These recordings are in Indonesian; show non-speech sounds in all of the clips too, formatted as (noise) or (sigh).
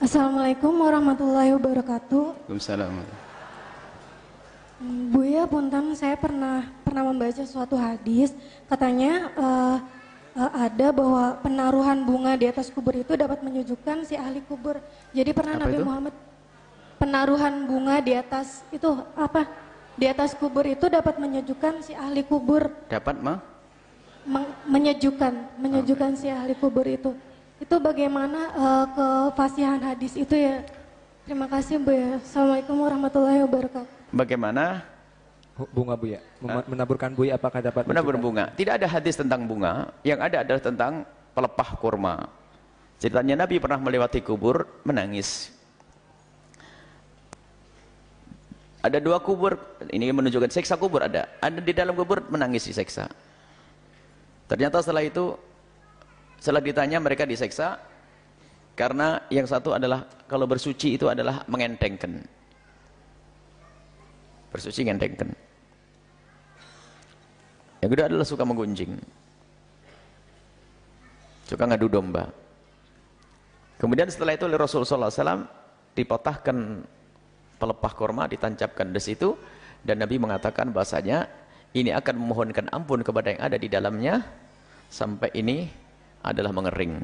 Assalamualaikum warahmatullahi wabarakatuh. Waalaikumsalam. Hmm, Buya Punten, saya pernah pernah membaca suatu hadis, katanya eh, eh, ada bahwa penaruhan bunga di atas kubur itu dapat menyejukkan si ahli kubur. Jadi pernah Apa Nabi itu? Muhammad penaruhan bunga di atas itu apa? Di atas kubur itu dapat menyejukkan si ahli kubur, Dapat mah? Meng- menyejukkan, menyejukkan si ahli kubur itu. Itu bagaimana eh, kefasihan hadis itu ya? Terima kasih Bu ya. Assalamualaikum warahmatullahi wabarakatuh. Bagaimana Bunga Buya. Mem- Menaburkan Buya apakah dapat menabur bunga? Tidak ada hadis tentang bunga, yang ada adalah tentang pelepah kurma. Ceritanya Nabi pernah melewati kubur menangis. Ada dua kubur, ini menunjukkan seksa kubur ada. Ada di dalam kubur menangis diseksa. Ternyata setelah itu, setelah ditanya mereka diseksa, karena yang satu adalah kalau bersuci itu adalah mengentengkan. Bersuci ngentengkan. Yang kedua adalah suka menggunjing. Suka ngadu domba. Kemudian setelah itu oleh Rasulullah SAW dipotahkan pelepah korma, ditancapkan di situ dan Nabi mengatakan bahasanya ini akan memohonkan ampun kepada yang ada di dalamnya sampai ini adalah mengering.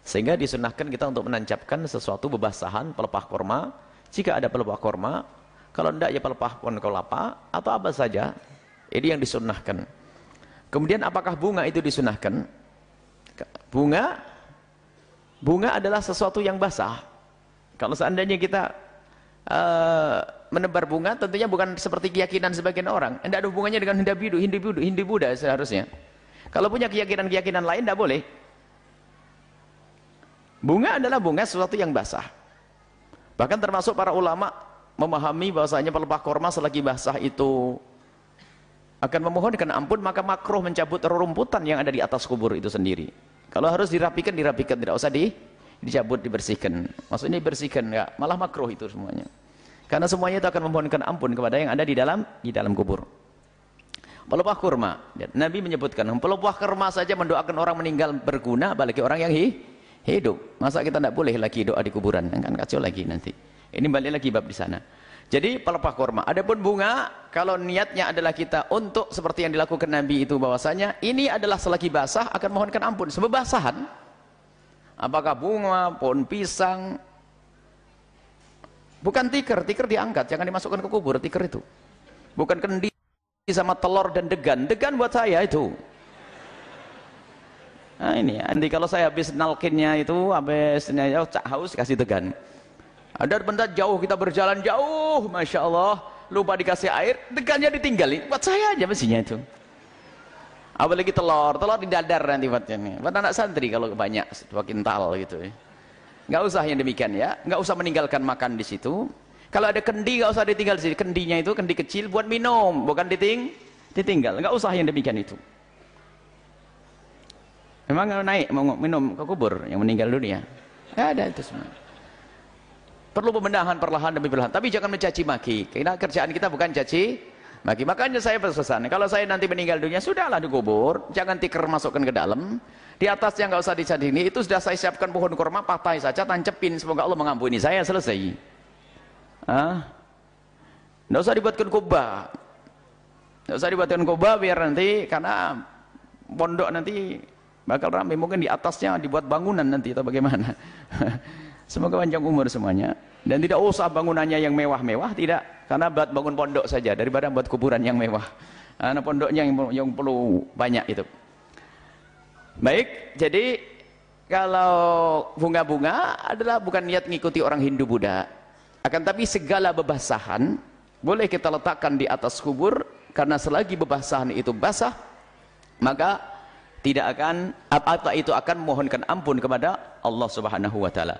Sehingga disunahkan kita untuk menancapkan sesuatu bebasahan pelepah korma. Jika ada pelepah korma, kalau tidak ya pelepah pohon kelapa atau apa saja, ini yang disunahkan. Kemudian apakah bunga itu disunahkan? Bunga, bunga adalah sesuatu yang basah. Kalau seandainya kita uh, menebar bunga, tentunya bukan seperti keyakinan sebagian orang. Tidak ada hubungannya dengan Hindu, Hindu, Buddha seharusnya. Kalau punya keyakinan-keyakinan lain, tidak boleh. Bunga adalah bunga sesuatu yang basah. Bahkan termasuk para ulama memahami bahwasanya pelepah korma selagi basah itu akan memohonkan ampun maka makruh mencabut rerumputan yang ada di atas kubur itu sendiri. Kalau harus dirapikan dirapikan tidak usah di dicabut dibersihkan. Maksudnya dibersihkan ya, malah makruh itu semuanya. Karena semuanya itu akan memohonkan ampun kepada yang ada di dalam di dalam kubur. Pelepah kurma. Nabi menyebutkan pelepah kurma saja mendoakan orang meninggal berguna bagi orang yang hi, hidup. Masa kita tidak boleh lagi doa di kuburan? Kan kacau lagi nanti. Ini balik lagi bab di sana. Jadi pelepah kurma. Adapun bunga, kalau niatnya adalah kita untuk seperti yang dilakukan Nabi itu bahwasanya ini adalah selagi basah akan mohonkan ampun. Sebab basahan, apakah bunga, pohon pisang, bukan tikar, tikar diangkat, jangan dimasukkan ke kubur, tikar itu. Bukan kendi sama telur dan degan, degan buat saya itu. Nah ini, nanti kalau saya habis nalkinnya itu, habis ya, haus kasih degan. Ada benda jauh kita berjalan jauh, masya Allah, lupa dikasih air, degannya ditinggalin. Buat saya aja mestinya itu. Apalagi telur, telur di dadar nanti buatnya. Buat anak santri kalau banyak dua kintal gitu. Nggak usah yang demikian ya, nggak usah meninggalkan makan di situ. Kalau ada kendi nggak usah ditinggal di situ. Kendinya itu kendi kecil buat minum, bukan diting, ditinggal. Nggak usah yang demikian itu. Memang naik mau minum ke kubur yang meninggal dunia. Nggak ada itu semua. Perlu pembenahan perlahan demi perlahan. Tapi jangan mencaci maki. Karena kerjaan kita bukan caci maki. Makanya saya berpesan, kalau saya nanti meninggal dunia, sudahlah dikubur. Jangan tikar masukkan ke dalam. Di atasnya nggak usah dicaci ini. Itu sudah saya siapkan pohon kurma, patai saja, tancepin. Semoga Allah mengampuni saya, selesai. Ah, Nggak usah dibuatkan kubah. Nggak usah dibuatkan kubah biar nanti, karena pondok nanti bakal ramai. Mungkin di atasnya dibuat bangunan nanti atau bagaimana. (laughs) Semoga panjang umur semuanya. Dan tidak usah bangunannya yang mewah-mewah, tidak. Karena buat bangun pondok saja, daripada buat kuburan yang mewah. Karena pondoknya yang, yang perlu banyak itu. Baik, jadi kalau bunga-bunga adalah bukan niat mengikuti orang Hindu Buddha. Akan tapi segala bebasahan, boleh kita letakkan di atas kubur, karena selagi bebasahan itu basah, maka tidak akan apa-apa itu akan mohonkan ampun kepada Allah Subhanahu wa taala.